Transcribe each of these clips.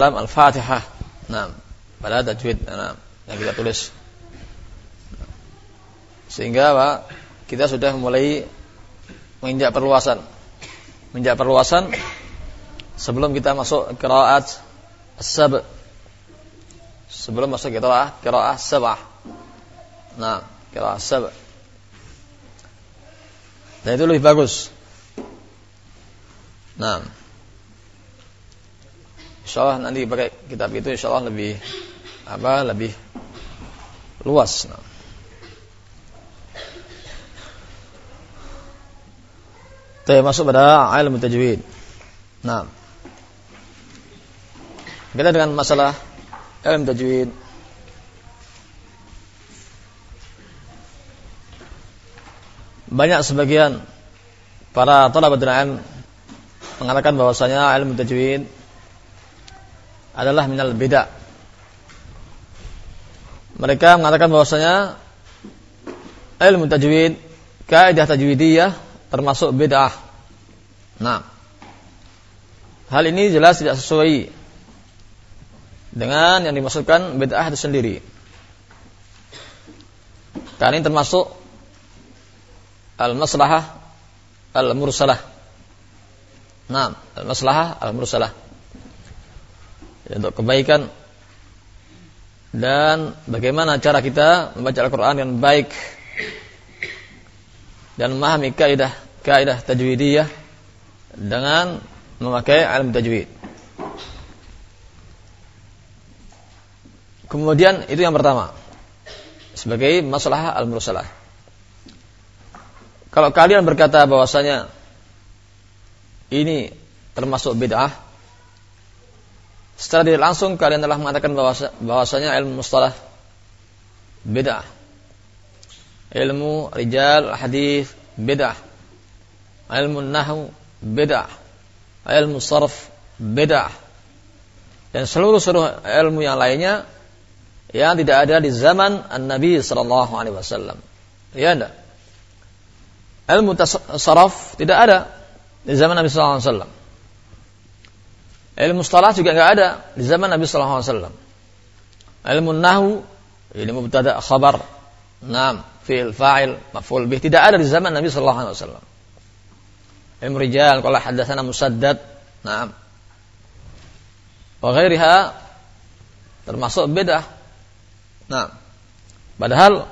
dalam Al-Fatihah. Nah, pada tajwid nah, yang kita tulis. Sehingga Pak, kita sudah mulai menginjak perluasan. Menginjak perluasan sebelum kita masuk qiraat sab sebelum masuk qiraat qiraat sabah. Nah, qiraat sab. Dan itu lebih bagus. Nah, Insya Allah nanti pakai kitab itu Insya Allah lebih apa lebih luas. Nah. Masuk pada ilmu tajwid. Nah, kita dengan masalah ilmu tajwid. Banyak sebagian para talabatul ilm mengatakan bahwasanya ilmu tajwid adalah minal beda. Mereka mengatakan bahwasanya ilmu tajwid, kaidah tajwidiyah termasuk bid'ah. Nah, hal ini jelas tidak sesuai dengan yang dimaksudkan bid'ah itu sendiri. Karena ini termasuk al-maslahah al-mursalah. Nah, al-maslahah al-mursalah untuk kebaikan dan bagaimana cara kita membaca Al-Quran dengan baik dan memahami kaidah kaidah tajwidiyah dengan memakai alam tajwid. Kemudian itu yang pertama sebagai masalah al-mursalah. Kalau kalian berkata bahwasanya ini termasuk bid'ah, Secara tidak langsung kalian telah mengatakan bahwasanya ilmu mustalah beda, Ilmu rijal hadis beda, Ilmu nahu beda, Ilmu sarf beda, Dan seluruh seluruh ilmu yang lainnya yang tidak ada di zaman An-Nabi sallallahu alaihi wasallam. Ya enggak? Ilmu tasarruf tidak ada di zaman Nabi sallallahu alaihi wasallam. Ilmu mustalah juga nggak ada di zaman Nabi Sallallahu Alaihi Wasallam. Ilmu nahu, ini mubtada khabar, nam, fi'il fa'il, maf'ul bih tidak ada di zaman Nabi Sallallahu Alaihi Wasallam. Ilmu rijal, kalau hadatsana musaddad, nam. Wa ghairiha termasuk beda. Nah, padahal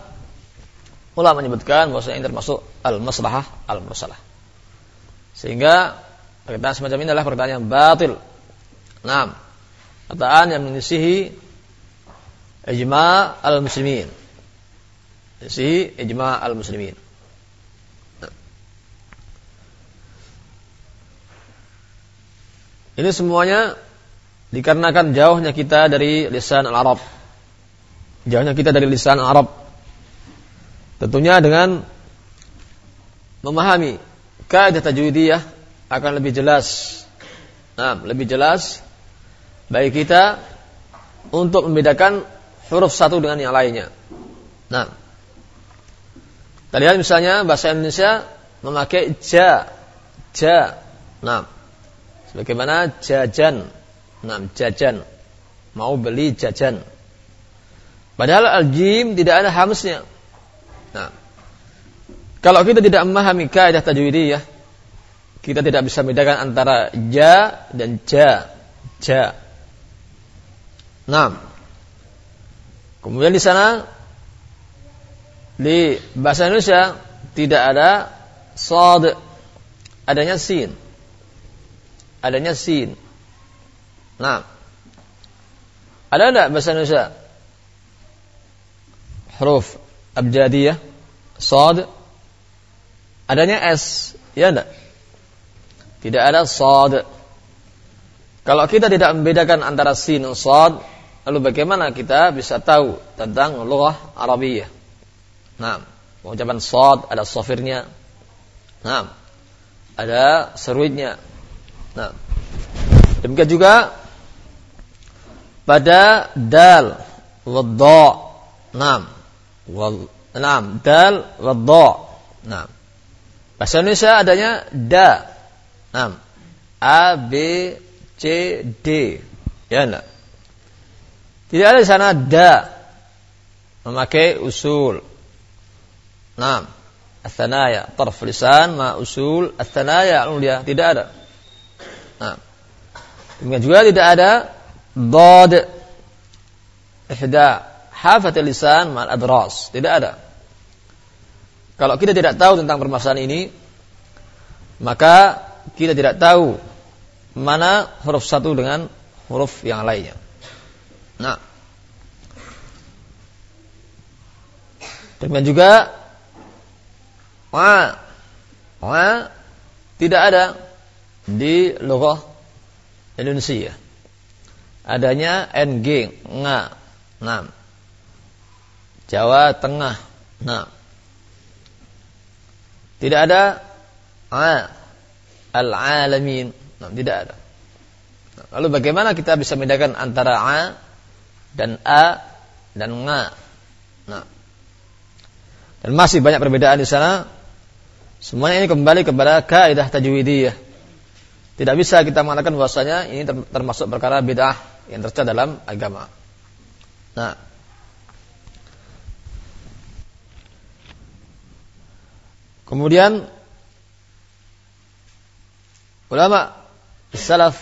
ulama menyebutkan bahwa ini termasuk al-maslahah al-mursalah. Sehingga perkataan semacam ini adalah perkataan yang batil Nah, perkataan yang menyisihi ijma al-muslimin. Menyisihi ijma al-muslimin. Ini semuanya dikarenakan jauhnya kita dari lisan al-Arab. Jauhnya kita dari lisan Arab. Tentunya dengan memahami kaidah tajwidiyah akan lebih jelas. Nah, lebih jelas bagi kita untuk membedakan huruf satu dengan yang lainnya. Nah, lihat misalnya bahasa Indonesia memakai ja, ja. Nah, sebagaimana jajan. Nah, jajan. Mau beli jajan. Padahal al-jim tidak ada hamsnya. Nah, kalau kita tidak memahami kaidah tajwidiyah, kita tidak bisa membedakan antara ja dan ja. Ja. Nah, kemudian di sana di bahasa Indonesia tidak ada sod, adanya sin, adanya sin. Nah, ada tidak bahasa Indonesia huruf abjadiyah, sod, adanya s, ya enggak? Tidak ada sod. Kalau kita tidak membedakan antara sin dan sod, Lalu bagaimana kita bisa tahu tentang lughah Arabiyah? Nah, pengucapan sod ada sofirnya. Nah, ada seruitnya. Nah, demikian juga pada dal wadda. Nah, wal, nah, dal wadda. Nah, bahasa Indonesia adanya da. Nah, A B C D. Ya enggak. Tidak ada di sana da memakai usul. Nah, athanaya, tarf lisan ma usul athanaya dia tidak ada. Nah. Demikian juga tidak ada dad ihda hafat lisan mal adras, tidak ada. Kalau kita tidak tahu tentang permasalahan ini, maka kita tidak tahu mana huruf satu dengan huruf yang lainnya. Nah. Demikian juga wa wa tidak ada di lughah Indonesia. Adanya ng, nga, nam. Jawa Tengah, nah. Tidak ada a al-alamin, nah, tidak ada. Lalu bagaimana kita bisa membedakan antara a dan a dan nga. Nah. Dan masih banyak perbedaan di sana. Semuanya ini kembali kepada kaidah tajwidiyah. Tidak bisa kita mengatakan bahwasanya ini termasuk perkara bid'ah yang tercela dalam agama. Nah, Kemudian ulama salaf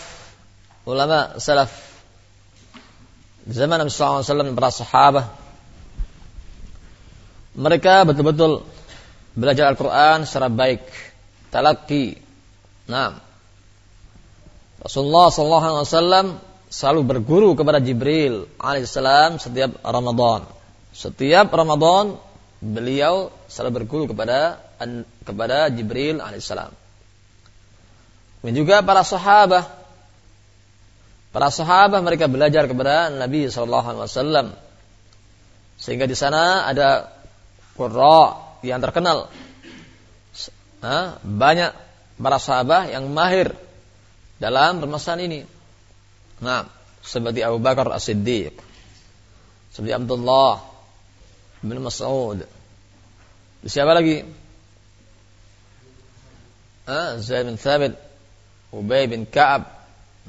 ulama salaf zaman Nabi SAW para sahabat mereka betul-betul belajar Al-Quran secara baik talaki. Nah Rasulullah SAW selalu berguru kepada Jibril alaihissalam setiap Ramadan. Setiap Ramadan beliau selalu berguru kepada kepada Jibril alaihissalam dan juga para sahabat Para sahabat mereka belajar kepada Nabi Shallallahu Alaihi Wasallam sehingga di sana ada qurra yang terkenal. banyak para sahabat yang mahir dalam permasalahan ini. Nah, seperti Abu Bakar As-Siddiq, seperti Abdullah bin Mas'ud. Siapa lagi? Ah, Zaid bin Thabit, Ubay bin Ka'ab.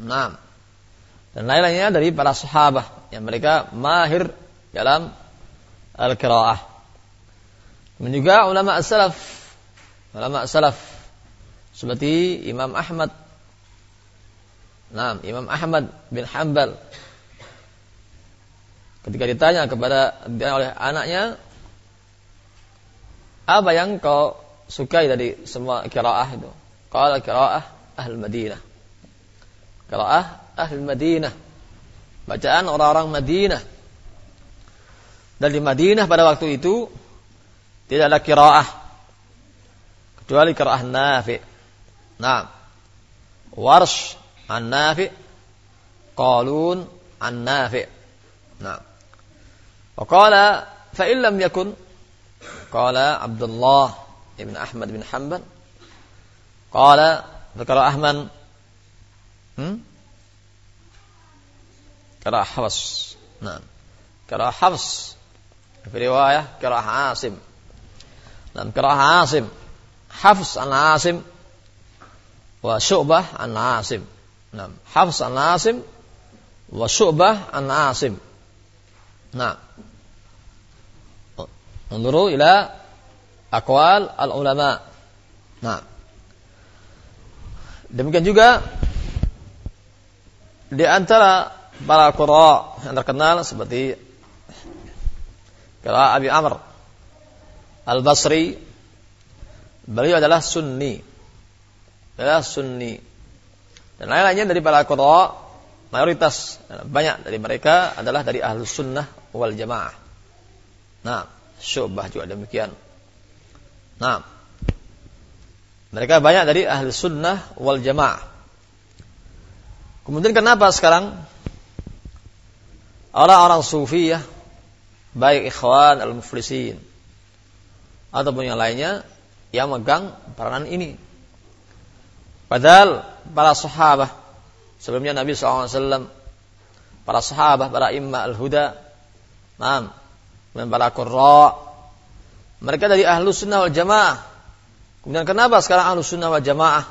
Nah, dan lain-lainnya dari para sahabat yang mereka mahir dalam al-qiraah. Dan juga ulama as-salaf, ulama as-salaf seperti Imam Ahmad Nah, Imam Ahmad bin Hanbal ketika ditanya kepada oleh anaknya apa yang kau sukai dari semua kiraah itu? Qala kiraah ahli Madinah. Kiraah ahli Madinah. Bacaan orang-orang Madinah. Dan di Madinah pada waktu itu tidak ada kiraah kecuali kiraah Nafi. Nah, Warsh an Nafi, Qalun an Nafi. Nah. وقال فإن لم يكن قال عبد الله بن أحمد بن حنبل قال ذكر أحمد قراءة حفص نعم قراءة حفص في رواية قراءة عاصم نعم قراءة عاصم حفص عن عاصم وشعبة عن عاصم نعم حفص عن عاصم وشعبة عن عاصم نعم انظروا إلى أقوال العلماء نعم demikian juga di antara para qurra yang terkenal seperti kira Abi Amr Al-Basri. Beliau adalah sunni. Adalah sunni. Dan lain-lainnya dari para qurra mayoritas banyak dari mereka adalah dari ahlu sunnah wal jamaah. Nah syubah juga demikian. Nah mereka banyak dari ahli sunnah wal jamaah. Kemudian kenapa sekarang orang-orang sufiyah baik ikhwan al-muflisin ataupun yang lainnya yang megang peranan ini. Padahal para sahabat sebelumnya Nabi SAW, para sahabat, para imam al-huda, nam, dan para qurra, mereka dari ahlu sunnah wal jamaah. Kemudian kenapa sekarang ahlu sunnah wal jamaah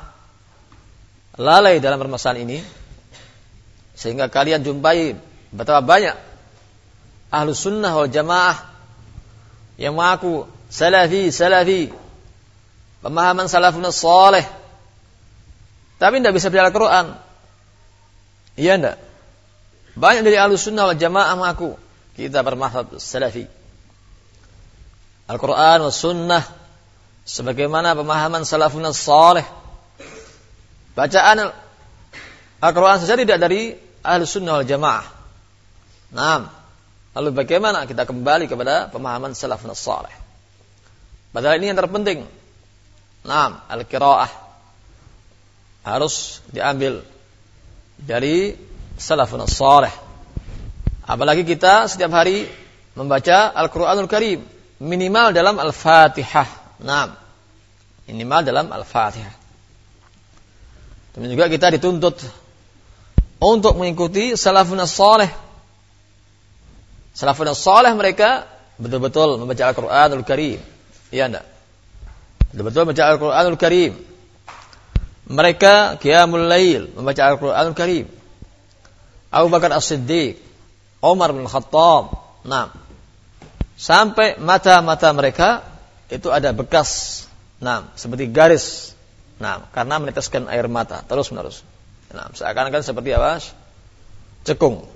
lalai dalam permasalahan ini? Sehingga kalian jumpai betapa banyak ahlu sunnah wal jamaah yang mengaku salafi, salafi, pemahaman salafun saleh, tapi tidak bisa baca Al-Quran. Iya enggak? Banyak dari ahlu sunnah wal jamaah mengaku kita bermahtab salafi. Al-Quran wa sunnah sebagaimana pemahaman salafun saleh. Bacaan Al-Quran saja tidak dari ahlu sunnah wal jamaah. Nah, lalu bagaimana kita kembali kepada pemahaman salafun saleh? Padahal ini yang terpenting. Nah, al-qiraah harus diambil dari salafun saleh. Apalagi kita setiap hari membaca Al-Qur'anul Karim minimal dalam Al-Fatihah. Nah, minimal dalam Al-Fatihah. Demikian juga kita dituntut untuk mengikuti salafun saleh. Salafun saleh mereka betul-betul membaca Al-Qur'anul Karim Iya enggak? Betul-betul membaca Al-Quranul Karim. Mereka Qiyamul Lail membaca Al-Quranul Karim. Abu Bakar As-Siddiq, Umar bin Khattab. Nah, sampai mata-mata mereka itu ada bekas, nah, seperti garis. Nah, karena meneteskan air mata terus menerus. Nah, seakan-akan seperti apa? Cekung.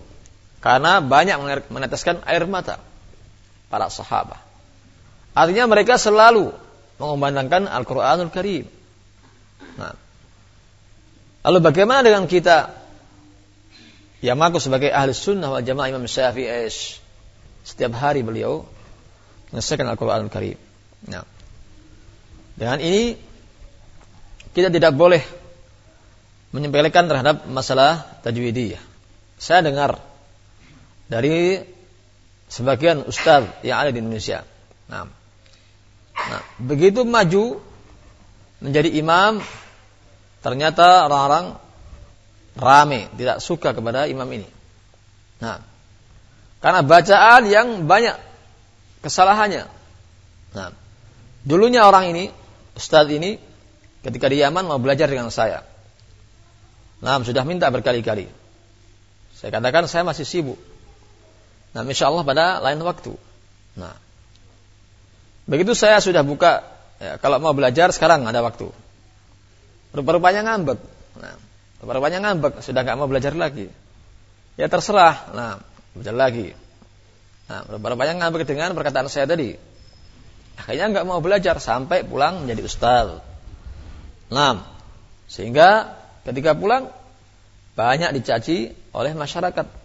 Karena banyak meneteskan air mata para sahabat. Artinya mereka selalu mengumandangkan Al-Quranul Karim. Nah, lalu bagaimana dengan kita yang mengaku sebagai ahli sunnah wal jamaah Imam Syafi'i setiap hari beliau menyelesaikan Al-Quranul Karim. Nah, dengan ini kita tidak boleh menyempelekan terhadap masalah tajwidiyah. Saya dengar dari sebagian ustaz yang ada di Indonesia. Nah, Nah, begitu maju menjadi imam, ternyata orang-orang rame, tidak suka kepada imam ini. Nah, karena bacaan yang banyak kesalahannya. Nah, dulunya orang ini, Ustadz ini, ketika di Yaman mau belajar dengan saya. Nah, sudah minta berkali-kali. Saya katakan saya masih sibuk. Nah, insya Allah pada lain waktu. Nah, Begitu saya sudah buka, ya, kalau mau belajar sekarang ada waktu. Rupa-rupanya ngambek. Nah, rupa-rupanya ngambek, sudah nggak mau belajar lagi. Ya terserah. Nah, belajar lagi. Nah, rupa-rupanya ngambek dengan perkataan saya tadi. Akhirnya nggak mau belajar sampai pulang menjadi ustaz. Nah, sehingga ketika pulang banyak dicaci oleh masyarakat.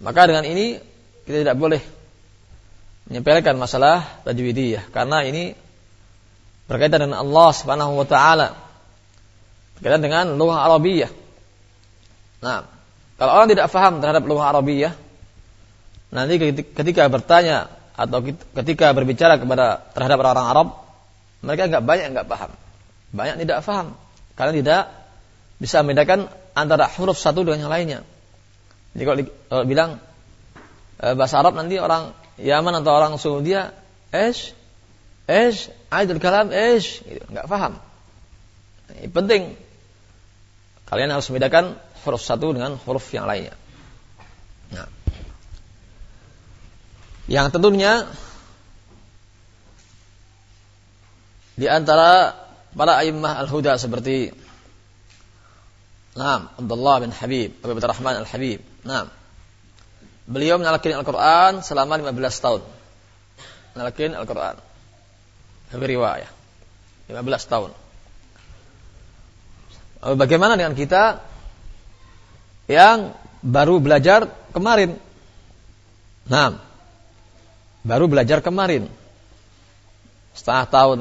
Maka dengan ini kita tidak boleh menyepelekan masalah tajwidiyah karena ini berkaitan dengan Allah Subhanahu wa taala. Berkaitan dengan lughah Arabiyah. Nah, kalau orang tidak paham terhadap lughah Arabiyah, nanti ketika bertanya atau ketika berbicara kepada terhadap orang-orang Arab, mereka nggak banyak nggak paham. Banyak tidak paham karena tidak bisa membedakan antara huruf satu dengan yang lainnya. Jadi kalau, kalau bilang eh, bahasa Arab nanti orang Yaman atau orang Saudi es es aidul kalam es gitu, nggak paham. Ini penting. Kalian harus membedakan huruf satu dengan huruf yang lainnya. Nah. Yang tentunya di antara para a'immah al-huda seperti Naam, Abdullah bin Habib, Abu Rahman al-Habib. Naam. Beliau menalakin Al-Quran selama 15 tahun. Menalakin Al-Quran. Habis riwayah. 15 tahun. Bagaimana dengan kita yang baru belajar kemarin? Nah, baru belajar kemarin. Setengah tahun.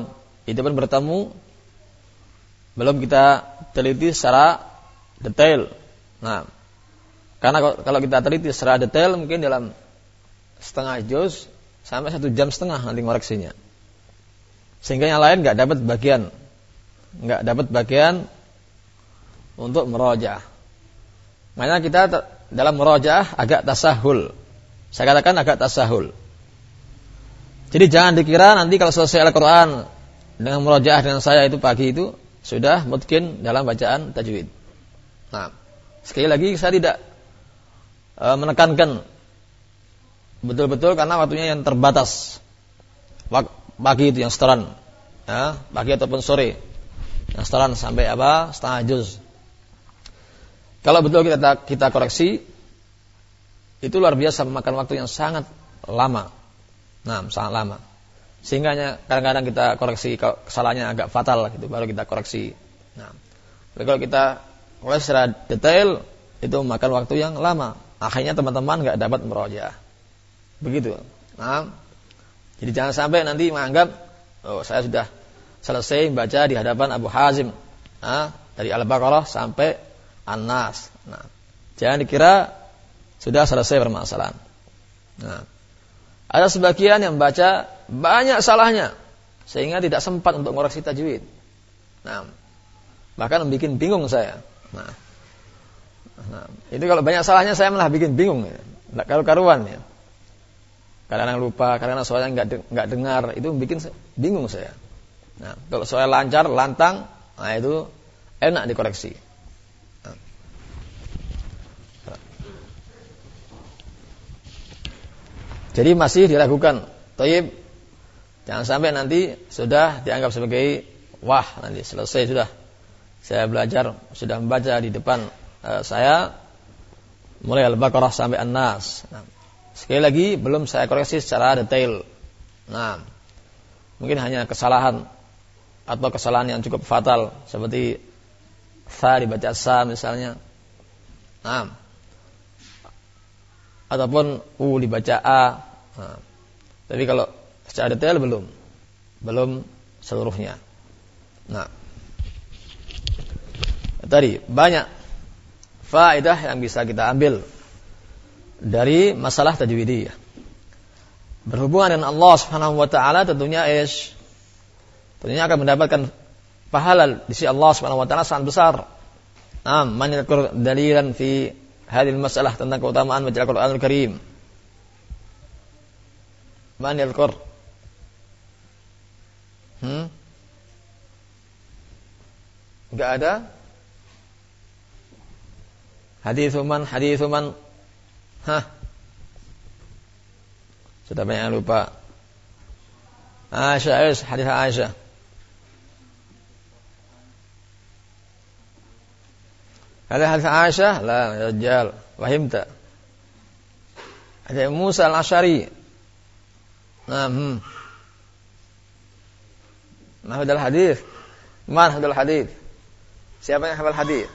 Itu pun bertemu. Belum kita teliti secara detail. Nah, karena kalau kita teliti secara detail mungkin dalam setengah juz sampai satu jam setengah nanti ngoreksinya. Sehingga yang lain nggak dapat bagian, nggak dapat bagian untuk merojah. Makanya kita dalam merojah agak tasahul. Saya katakan agak tasahul. Jadi jangan dikira nanti kalau selesai Al-Quran dengan merojah dengan saya itu pagi itu sudah mungkin dalam bacaan tajwid. Nah, sekali lagi saya tidak e, menekankan betul-betul karena waktunya yang terbatas. Pagi itu yang setoran, ya, pagi ataupun sore yang setoran sampai apa setengah juz. Kalau betul kita kita koreksi, itu luar biasa memakan waktu yang sangat lama. Nah, sangat lama. Sehingga kadang-kadang kita koreksi kesalahannya agak fatal gitu, baru kita koreksi. Nah, kalau kita mulai secara detail itu memakan waktu yang lama. Akhirnya teman-teman nggak dapat meroja. Begitu. Nah, jadi jangan sampai nanti menganggap oh saya sudah selesai baca di hadapan Abu Hazim. Nah, dari Al-Baqarah sampai An-Nas. Nah, jangan dikira sudah selesai permasalahan. Nah, ada sebagian yang baca banyak salahnya sehingga tidak sempat untuk mengoreksi tajwid. Nah, bahkan bikin bingung saya. Nah, nah, itu kalau banyak salahnya saya malah bikin bingung ya. Nggak karu-karuan ya. Kadang-kadang lupa, kadang-kadang soalnya nggak nggak dengar, itu bikin bingung saya. Nah, kalau soal lancar, lantang, nah itu enak dikoreksi. Nah. Jadi masih diragukan. Taib, jangan sampai nanti sudah dianggap sebagai wah nanti selesai sudah saya belajar sudah membaca di depan uh, saya mulai Al-Baqarah sampai An-Nas. Nah, sekali lagi belum saya koreksi secara detail. Nah, mungkin hanya kesalahan atau kesalahan yang cukup fatal seperti sa dibaca sa misalnya. Nah, ataupun u dibaca a. Nah, tapi kalau secara detail belum, belum seluruhnya. Nah, Tadi banyak faedah yang bisa kita ambil dari masalah tajwidiyah. Berhubungan dengan Allah Subhanahu wa taala tentunya ish tentunya akan mendapatkan pahala di sisi Allah Subhanahu wa taala sangat besar. Nah, man yadhkur dalilan fi hadhihi masalah tentang keutamaan baca Al-Qur'anul Karim. Man yadhkur Hmm? Enggak ada? Hadis man, hadis man. Hah? Sudah banyak yang lupa. Aisyah, hadis Aisyah. Ada hadis Aisyah? La, ya rajal. Wahimta. Ada Musa al-Ashari. Nah, hmm. Nah, hadis. Mana hadal hadis? Siapa yang hafal hadis?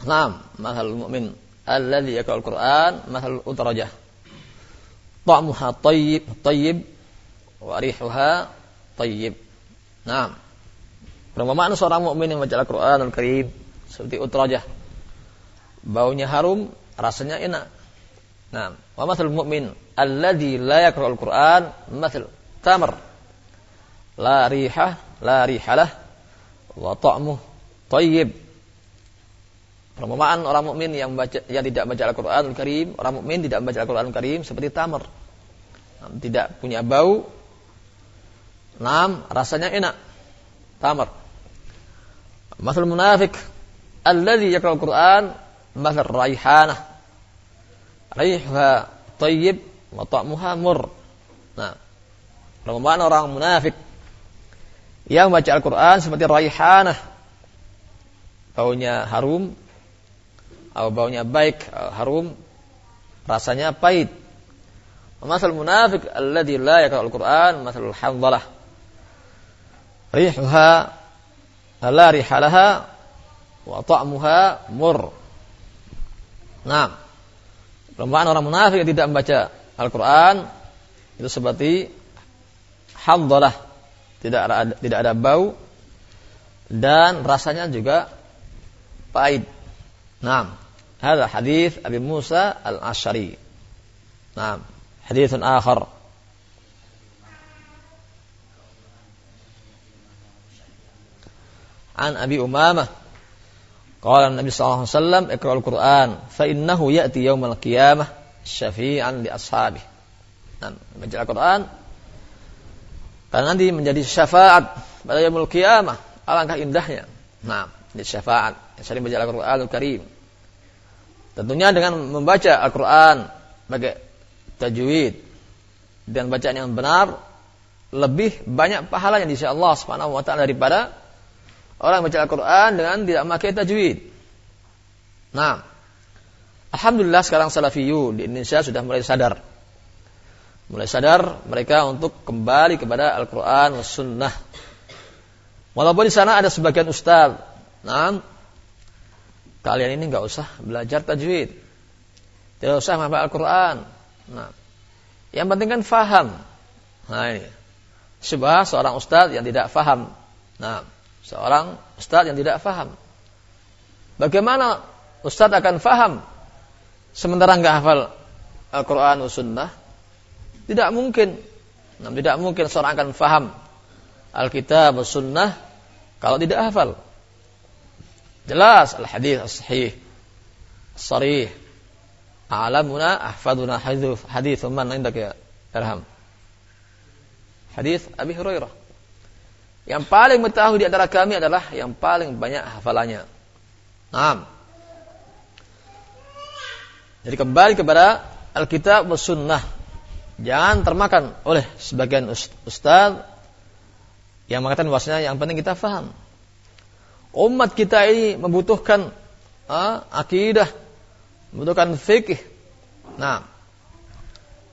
Naam, mahal mu'min alladhi yaqra'ul Qur'an mahal utrajah. Ta'muha tayyib, tayyib wa rihuha tayyib. Naam. Perumpamaan seorang mukmin yang baca Al-Qur'an Al-Karim seperti utrajah. Baunya harum, rasanya enak. Nah, wa mathal mu'min alladhi la yaqra'ul Qur'an mathal tamar. La riha, la rihalah wa ta'muh tayyib Perumpamaan orang mukmin yang baca yang tidak baca Al-Qur'an Al-Karim, orang mukmin tidak membaca Al-Qur'an Al-Karim seperti tamar. Tidak punya bau. Nam, rasanya enak. Tamar. Masal munafik alladhi Al-Qur'an masal raihanah. Raihuha tayyib wa ta'muha mur. Nah, perumpamaan orang munafik yang baca Al-Qur'an seperti raihanah. Baunya harum, baunya baik, harum, rasanya pahit. Masal munafik alladhi la yaqra'ul Qur'an masalul hamdalah. Rihuha la rihalaha wa ta'muha mur. Nah, perumpamaan orang munafik yang tidak membaca Al-Quran itu seperti hamdalah, tidak ada, tidak ada bau dan rasanya juga pahit. نعم هذا حديث أبي موسى الأشعري نعم حديث آخر عن أبي أمامة قال النبي صلى الله عليه Al-Quran, القرآن فإنه يأتي يوم القيامة syafi'an li ashabih." Dan baca Al-Quran karena nanti menjadi syafaat pada yaumul qiyamah. Alangkah indahnya. Nah, menjadi syafaat. Yang sering baca Al-Qur'anul Karim. Tentunya dengan membaca Al-Qur'an pakai tajwid dan bacaan yang benar lebih banyak pahalanya di sisi Allah Subhanahu wa taala daripada orang baca Al-Quran dengan tidak memakai tajwid. Nah, Alhamdulillah sekarang Salafiyu di Indonesia sudah mulai sadar. Mulai sadar mereka untuk kembali kepada Al-Quran dan Sunnah. Walaupun di sana ada sebagian ustaz. Nah, kalian ini nggak usah belajar tajwid. Tidak usah menghafal Al-Quran. Nah, yang penting kan faham. Nah ini. Sebuah seorang ustaz yang tidak faham. Nah, seorang ustaz yang tidak faham. Bagaimana ustaz akan faham sementara nggak hafal Al-Quran Sunnah? Tidak mungkin. Nah, tidak mungkin seorang akan faham Alkitab Sunnah kalau tidak hafal. Jelas al-hadis as-sahih, sarih. Alamuna ahfaduna hadis hadis man indak ya Irham. Hadis Abi Hurairah. Yang paling mengetahui di antara kami adalah yang paling banyak hafalannya. Nah. Jadi kembali kepada Alkitab dan Sunnah. Jangan termakan oleh sebagian ustaz yang mengatakan bahwasanya yang penting kita faham. Umat kita ini membutuhkan uh, akidah, membutuhkan fikih. Nah,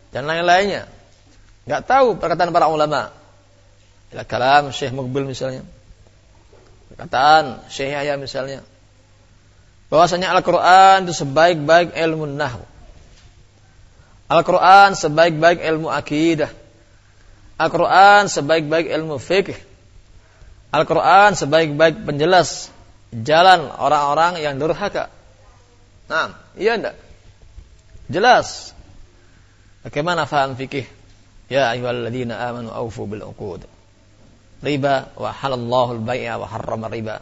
dan lain-lainnya. Gak tahu perkataan para ulama. Ila kalam Syekh Mukbil misalnya. Perkataan Syekh Yahya misalnya. Bahwasanya Al-Quran itu sebaik-baik ilmu nahu. Al-Quran sebaik-baik ilmu akidah. Al-Quran sebaik-baik ilmu fikih. Al-Quran sebaik-baik penjelas jalan orang-orang yang durhaka. Nah, iya enggak? Jelas. Bagaimana faham fikih? Ya ayyuhalladzina amanu aufu bil uqud riba wa halallahu al-bai'a wa harrama riba.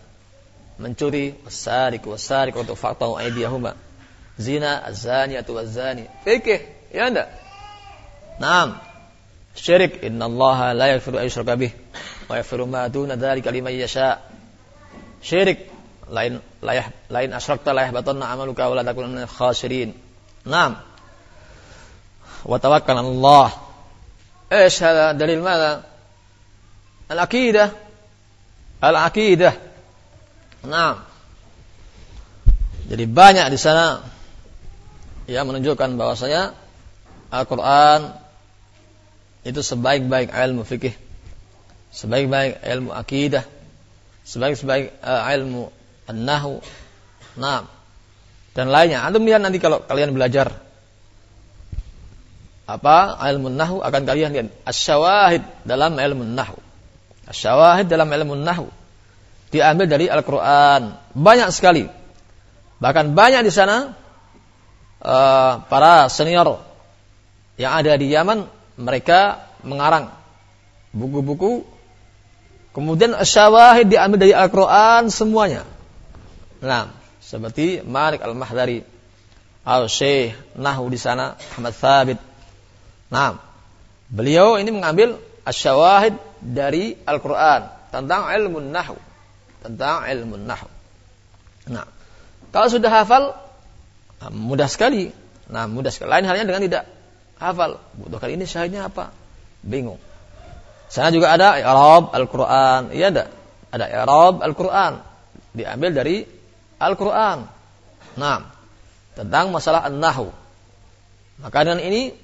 Mencuri wasarik wasarik untuk faqtau aydiyahuma. Zina az-zaniyatu waz-zani. Fikih, ya enggak? Naam. Syirik innallaha la yaghfiru an yushraka bih wa yaghfiru ma duna dzalika liman yasha. Syirik lain layah lain asyrakta layah batanna amaluka wa la takunanna khasirin. Naam. Wa tawakkal Allah. Ish hada dalil madha? Al-aqidah. Al-aqidah. Naam. Jadi banyak di sana ya menunjukkan bahwasanya Al-Qur'an itu sebaik-baik ilmu fikih sebaik-baik ilmu akidah, sebaik-baik uh, ilmu an-nahwu. Nah, dan lainnya. Antum lihat nanti kalau kalian belajar apa ilmu nahwu akan kalian lihat asyawahid dalam ilmu nahwu. Syawahid dalam ilmu nahu diambil dari Al-Quran banyak sekali. Bahkan banyak di sana uh, para senior yang ada di Yaman mereka mengarang buku-buku kemudian syawahid diambil dari Al-Quran semuanya. Nah, seperti Malik Al-Mahdari al Syekh Nahu di sana Ahmad Thabit. Nah, beliau ini mengambil asyawahid dari Al-Quran tentang ilmu nahu. Tentang ilmu nahu. Nah, kalau sudah hafal, nah, mudah sekali. Nah, mudah sekali. Lain halnya dengan tidak hafal. Butuh kali ini syahidnya apa? Bingung. Sana juga ada i'rab Al-Quran. Iya ada. Ada i'rab Al-Quran. Diambil dari Al-Quran. Nah, tentang masalah an-nahu. Maka dengan ini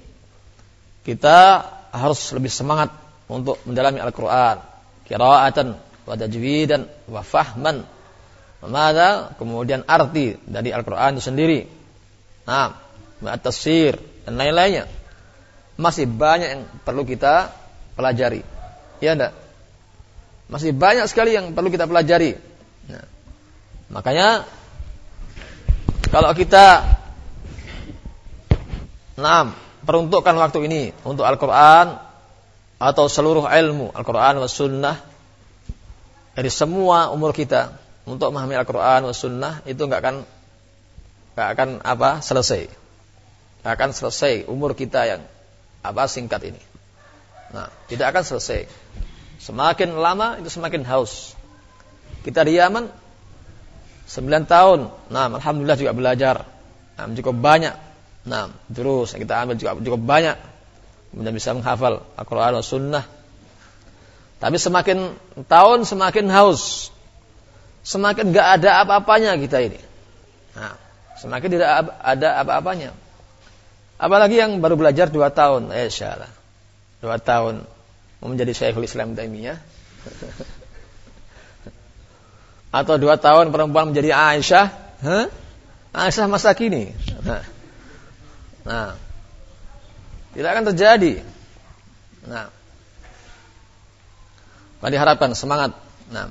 kita harus lebih semangat untuk mendalami Al-Quran. Kiraatan, wa tajwidan, wa fahman. Mada, kemudian arti dari Al-Quran itu sendiri. Nah, tafsir dan lain-lainnya. Masih banyak yang perlu kita pelajari. Ya enggak? Masih banyak sekali yang perlu kita pelajari. Nah, makanya kalau kita Nah, peruntukkan waktu ini untuk Al-Quran atau seluruh ilmu Al-Quran dan Sunnah dari semua umur kita untuk memahami Al-Quran dan Sunnah itu nggak akan nggak akan apa selesai, nggak akan selesai umur kita yang apa singkat ini. Nah, tidak akan selesai. Semakin lama itu semakin haus. Kita di Yaman 9 tahun. Nah, alhamdulillah juga belajar. Nah, cukup banyak. Nah, terus kita ambil juga cukup banyak. Kemudian bisa menghafal Al-Quran dan Sunnah. Tapi semakin tahun semakin haus. Semakin gak ada apa-apanya kita ini. Nah, semakin tidak ada apa-apanya. Apalagi yang baru belajar dua tahun. Eh, Allah. Dua tahun. Menjadi Syekhul Islam Taimiyah. Atau dua tahun perempuan menjadi Aisyah. Huh? Aisyah masa kini. Nah. Tidak akan terjadi. Nah. Mari harapkan semangat. Nah.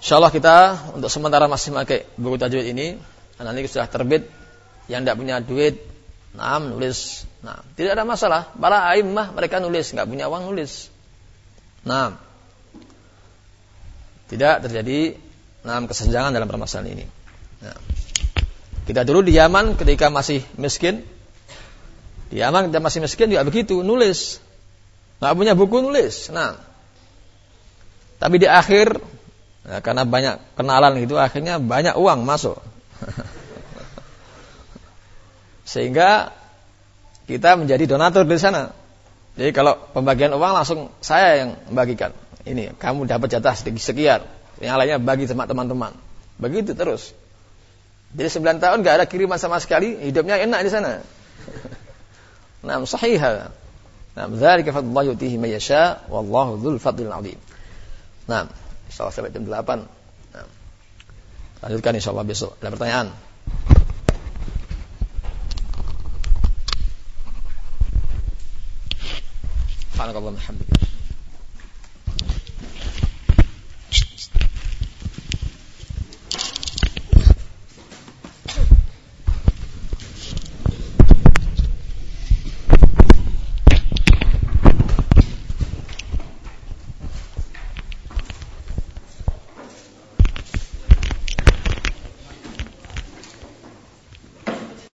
Insyaallah kita untuk sementara masih pakai buku tajwid ini. Nanti sudah terbit yang tidak punya duit, nah nulis. Nah, tidak ada masalah. Para a'immah mereka nulis, nggak punya uang nulis. Nah, tidak terjadi nah, kesenjangan dalam permasalahan ini. Nah, kita dulu di Yaman ketika masih miskin, di Yaman kita masih miskin juga begitu, nulis. Nggak punya buku nulis. Nah, tapi di akhir Ya, karena banyak kenalan itu akhirnya banyak uang masuk. Sehingga kita menjadi donatur di sana. Jadi kalau pembagian uang langsung saya yang membagikan. Ini kamu dapat jatah sekian, yang lainnya bagi teman-teman. Begitu terus. Jadi 9 tahun gak ada kiriman sama sekali, hidupnya enak di sana. Nah, sahih. Nah, dzalika fadlullah yutihi may yasha wallahu dzul fadlil azim. Nah, Insyaallah sampai jam 8. Nah. Lanjutkan insyaallah besok. Ada pertanyaan? سبحانك اللهم وبحمدك.